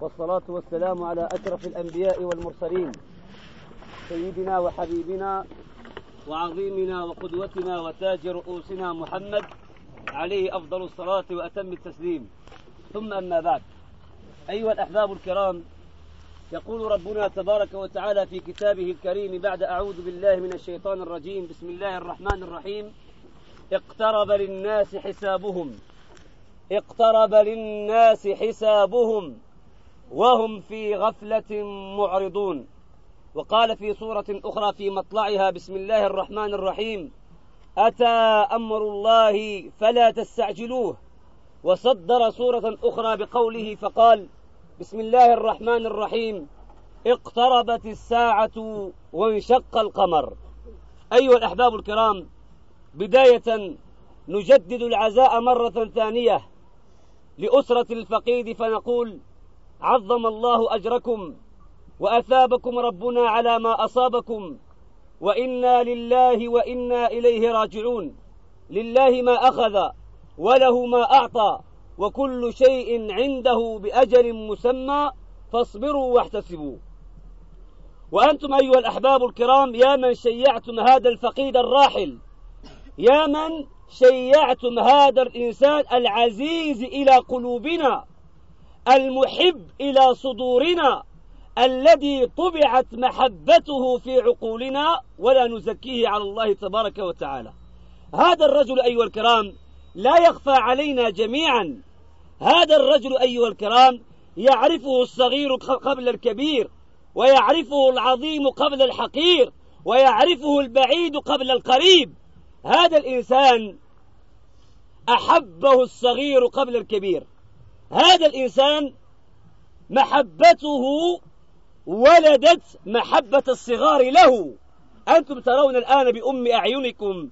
والصلاة والسلام على أشرف الأنبياء والمرسلين. سيدنا وحبيبنا وعظيمنا وقدوتنا وتاج رؤوسنا محمد عليه أفضل الصلاة وأتم التسليم. ثم أما بعد. أيها الأحباب الكرام يقول ربنا تبارك وتعالى في كتابه الكريم بعد أعوذ بالله من الشيطان الرجيم بسم الله الرحمن الرحيم. اقترب للناس حسابهم. اقترب للناس حسابهم. وهم في غفلة معرضون. وقال في سورة أخرى في مطلعها بسم الله الرحمن الرحيم. أتى أمر الله فلا تستعجلوه. وصدر سورة أخرى بقوله فقال بسم الله الرحمن الرحيم. اقتربت الساعة وانشق القمر. أيها الأحباب الكرام بداية نجدد العزاء مرة ثانية لأسرة الفقيد فنقول عظم الله أجركم وأثابكم ربنا على ما أصابكم وإنا لله وإنا إليه راجعون. لله ما أخذ وله ما أعطى وكل شيء عنده بأجل مسمى فاصبروا واحتسبوا. وأنتم أيها الأحباب الكرام يا من شيعتم هذا الفقيد الراحل يا من شيعتم هذا الإنسان العزيز إلى قلوبنا المحب إلى صدورنا الذي طبعت محبته في عقولنا ولا نزكيه على الله تبارك وتعالى. هذا الرجل أيها الكرام لا يخفى علينا جميعا. هذا الرجل أيها الكرام يعرفه الصغير قبل الكبير ويعرفه العظيم قبل الحقير ويعرفه البعيد قبل القريب. هذا الإنسان أحبه الصغير قبل الكبير. هذا الإنسان محبته ولدت محبة الصغار له. أنتم ترون الآن بأم أعينكم.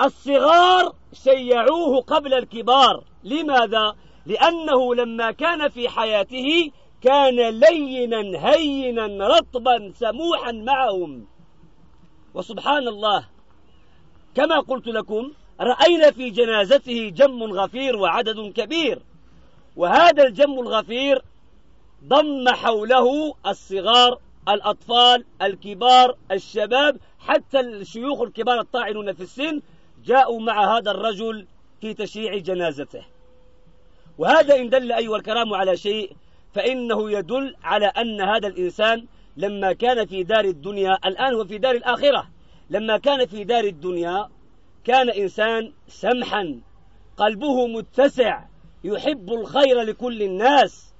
الصغار شيعوه قبل الكبار. لماذا؟ لأنه لما كان في حياته كان لينا هينا رطبا سموحا معهم. وسبحان الله كما قلت لكم رأينا في جنازته جم غفير وعدد كبير. وهذا الجم الغفير ضم حوله الصغار الأطفال الكبار الشباب حتى الشيوخ الكبار الطاعنون في السن جاءوا مع هذا الرجل في تشييع جنازته. وهذا إن دل أيها الكرام على شيء فإنه يدل على أن هذا الإنسان لما كان في دار الدنيا الآن هو في دار الآخرة لما كان في دار الدنيا كان إنسان سمحا قلبه متسع يحب الخير لكل الناس.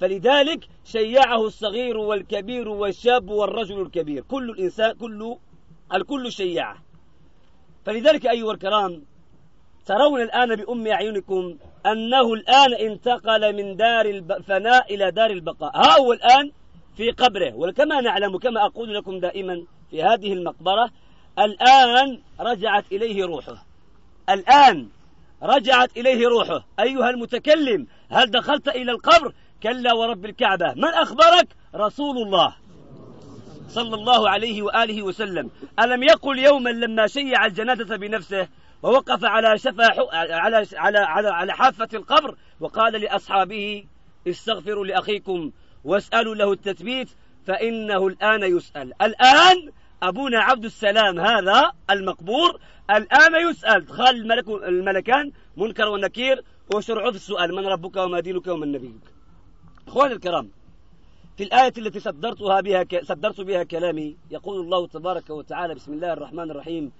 فلذلك شيعه الصغير والكبير والشاب والرجل الكبير. كل الإنسان كل الكل شيعة. فلذلك أيها الكرام ترون الآن بأم أعينكم أنه الآن انتقل من دار الفناء إلى دار البقاء. ها هو الآن في قبره. وكما نعلم كما أقول لكم دائما في هذه المقبرة الآن رجعت إليه روحه. الآن رجعت إليه روحه. أيها المتكلم هل دخلت إلى القبر؟ كلا ورب الكعبة. من أخبرك؟ رسول الله. صلى الله عليه وآله وسلم. ألم يقل يوما لما شيع الجنازة بنفسه ووقف على شفا على على على, على حافة القبر وقال لأصحابه استغفروا لأخيكم واسألوا له التثبيت فإنه الآن يسأل. الآن أبونا عبد السلام هذا المقبور الآن يسأل. دخل الملك الملكان منكر ونكير وشرعوا في السؤال من ربك وما دينك ومن نبيك. أخواني الكرام في الآية التي صدرتها بها. صدرت بها كلامي يقول الله تبارك وتعالى بسم الله الرحمن الرحيم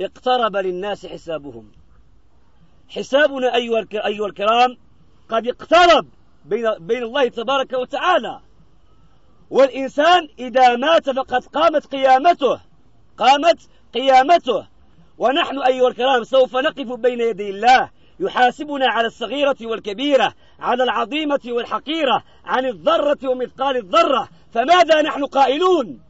اقترب للناس حسابهم. حسابنا أيها أيها الكرام قد اقترب بين بين الله تبارك وتعالى. والإنسان إذا مات فقد قامت قيامته قامت قيامته. ونحن أيها الكرام سوف نقف بين يدي الله يحاسبنا على الصغيرة والكبيرة على العظيمة والحقيرة عن الذرة ومثقال الذرة. فماذا نحن قائلون؟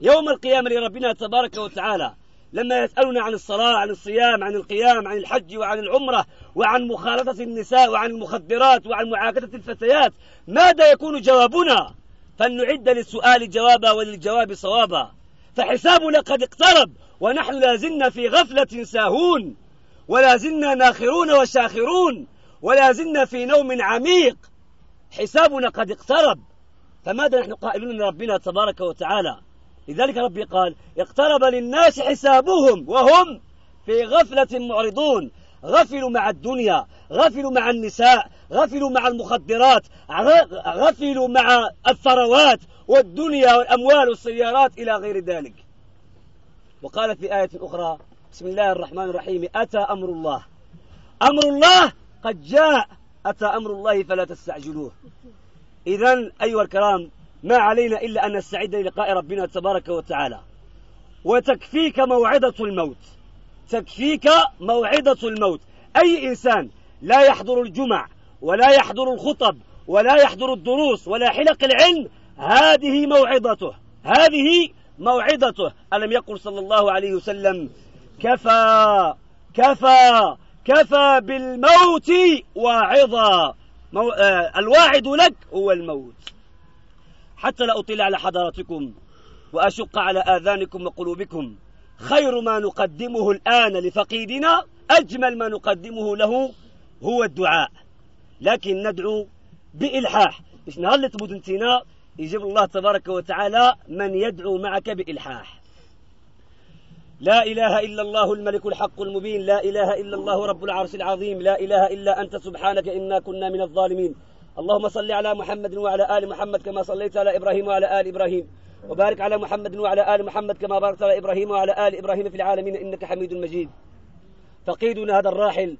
يوم القيامة لربنا تبارك وتعالى لما يسألنا عن الصلاة عن الصيام عن القيام عن الحج وعن العمرة وعن مخالطة النساء وعن المخدرات وعن معاكسة الفتيات ماذا يكون جوابنا؟ فلنعد للسؤال جوابا وللجواب صوابا. فحسابنا قد اقترب ونحن لازلنا في غفلة ساهون ولا زلنا ناخرون وشاخرون ولا زلنا في نوم عميق. حسابنا قد اقترب. فماذا نحن قائلون لربنا تبارك وتعالى؟ لذلك ربي قال اقترب للناس حسابهم وهم في غفلة معرضون. غفلوا مع الدنيا غفلوا مع النساء غفلوا مع المخدرات غفلوا مع الثروات والدنيا والأموال والسيارات إلى غير ذلك. وقال في آية أخرى بسم الله الرحمن الرحيم أتى أمر الله. أمر الله قد جاء أتى أمر الله فلا تستعجلوه. إذا أيها الكرام ما علينا إلا أن نستعد للقاء ربنا تبارك وتعالى. وتكفيك موعظة الموت. تكفيك موعظة الموت. أي إنسان لا يحضر الجمع ولا يحضر الخطب ولا يحضر الدروس ولا حلق العلم هذه موعظته. هذه موعظته. ألم يقل صلى الله عليه وسلم كفى كفى كفى بالموت واعظا. مو... آه الواعد لك هو الموت. حتى لا أطيل على حضارتكم وأشق على آذانكم وقلوبكم. خير ما نقدمه الآن لفقيدنا أجمل ما نقدمه له هو الدعاء. لكن ندعو بإلحاح. باش نهلت مدنتنا يجيب الله تبارك وتعالى من يدعو معك بإلحاح. لا إله إلا الله الملك الحق المبين لا إله إلا الله رب العرش العظيم لا إله إلا أنت سبحانك إنا كنا من الظالمين. اللهم صل على محمد وعلى آل محمد كما صليت على إبراهيم وعلى آل إبراهيم. وبارك على محمد وعلى آل محمد كما باركت على إبراهيم وعلى آل إبراهيم في العالمين إنك حميد مجيد. فقيدنا هذا الراحل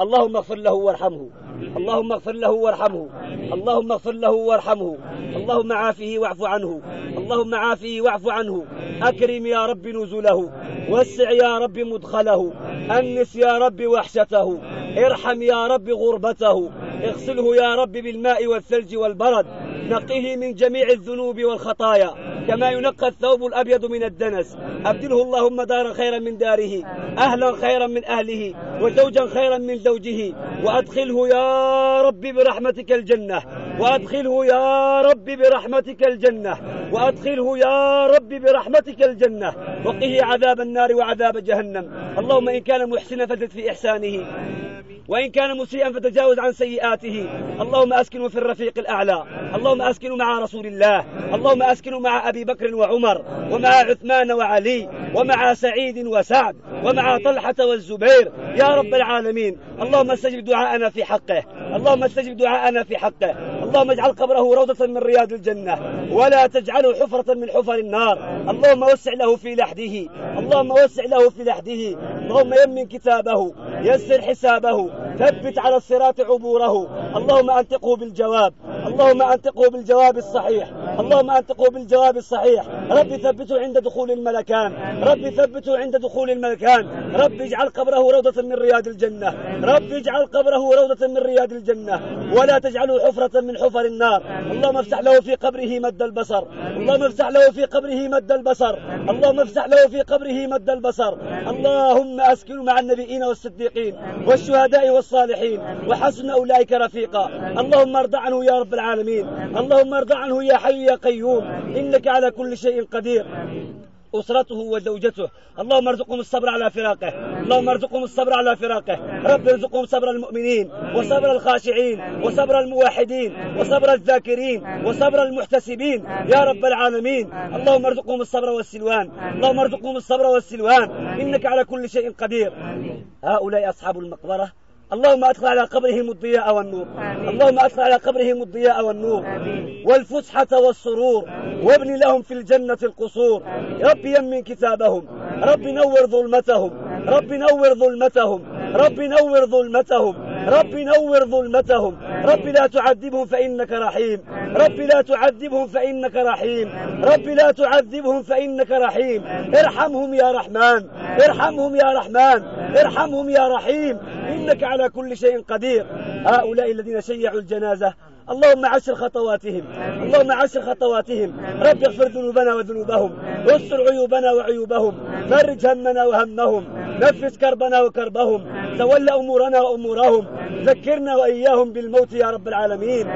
اللهم اغفر له وارحمه. اللهم اغفر له وارحمه. اللهم اغفر له وارحمه. اللهم عافه واعف عنه. اللهم عافه واعف عنه. أكرم يا رب نزله. وسع يا رب مدخله. أنس يا رب وحشته. ارحم يا رب غربته. اغسله يا رب بالماء والثلج والبرد. نقه من جميع الذنوب والخطايا. كما ينقى الثوب الأبيض من الدنس. أبدله اللهم دارا خيرا من داره أهلا خيرا من أهله وزوجا خيرا من زوجه وأدخله يا رب برحمتك الجنة. وأدخله يا رب برحمتك الجنة. وأدخله يا رب برحمتك الجنة. وقه عذاب النار وعذاب جهنم. اللهم إن كان محسنا فزد في إحسانه. وإن كان مسيئا فتجاوز عن سيئاته. اللهم أسكنه في الرفيق الأعلى. اللهم أسكنه مع رسول الله. اللهم أسكنه مع أبي بكر وعمر. ومع عثمان وعلي. ومع سعيد وسعد. ومع طلحة والزبير. يا رب العالمين. اللهم استجب دعاءنا في حقه. اللهم استجب دعاءنا في حقه. اللهم اجعل قبره روضة من رياض الجنة ولا تجعله حفرة من حفر النار. اللهم وسع له في لحده اللهم وسع له في لحده. اللهم يمن كتابه يسر حسابه ثبت على الصراط عبوره. اللهم أنطقه بالجواب اللهم أنطقه بالجواب الصحيح اللهم أنطقه بالجواب الصحيح. ربي ثبته عند دخول الملكان ربي ثبته عند دخول الملكان. ربي اجعل قبره روضة من رياض الجنة. ربي اجعل قبره روضة من رياض الجنة. ولا تجعله حفرة من حفر النار. اللهم افتح له في قبره مد البصر. اللهم افتح له في قبره مد البصر. اللهم افتح له في قبره مد البصر. اللهم أسكنه مع النبيين والصديقين والشهداء والصالحين وحسن أولئك رفيقا. اللهم ارض عنه يا رب العالمين. اللهم ارض عنه يا حي يا قيوم. إنك على كل شيء قدير. أسرته وزوجته. اللهم ارزقهم الصبر على فراقه. اللهم ارزقهم الصبر على فراقه. رب ارزقهم صبر المؤمنين وصبر الخاشعين وصبر الموحدين وصبر الذاكرين وصبر المحتسبين. يا رب العالمين. اللهم ارزقهم الصبر والسلوان. اللهم ارزقهم الصبر والسلوان. إنك على كل شيء قدير. هؤلاء أصحاب المقبرة. اللهم أدخل على قبرهم الضياء والنور. اللهم أدخل على قبرهم الضياء والنور. والفسحة والسرور. وابن لهم في الجنة القصور. رب يمن كتابهم. رب نور ظلمتهم. رب نور ظلمتهم. رب نور ظلمتهم. رب نور ظلمتهم. رب لا تعذبهم فإنك رحيم. رب لا تعذبهم فإنك رحيم. رب لا تعذبهم فإنك رحيم. ارحمهم يا رحمن. ارحمهم يا رحمن. ارحمهم يا رحيم. إنك على كل شيء قدير. هؤلاء الذين شيعوا الجنازة. اللهم عشر خطواتهم. اللهم عشر خطواتهم. رب اغفر ذنوبنا وذنوبهم. استر عيوبنا وعيوبهم. فرج همنا وهمهم. نفس كربنا وكربهم. تول أمورنا وأمورهم ذكرنا وإياهم بالموت يا رب العالمين.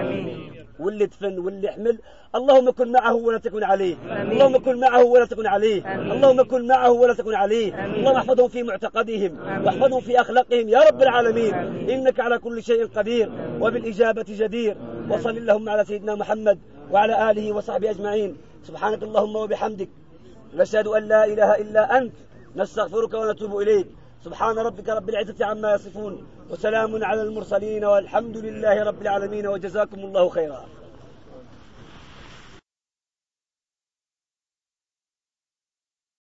واللي دفن واللي حمل اللهم كن معه ولا تكن عليه. اللهم كن معه ولا تكن عليه. اللهم كن معه ولا تكن عليه. اللهم احفظهم في معتقدهم. واحفظهم في أخلاقهم يا رب العالمين. إنك على كل شيء قدير وبالإجابة جدير. وصل اللهم على سيدنا محمد وعلى آله وصحبه أجمعين. سبحانك اللهم وبحمدك. نشهد أن لا إله إلا أنت. نستغفرك ونتوب إليك. سبحان ربك رب العزة عما يصفون وسلام على المرسلين والحمد لله رب العالمين وجزاكم الله خيرا.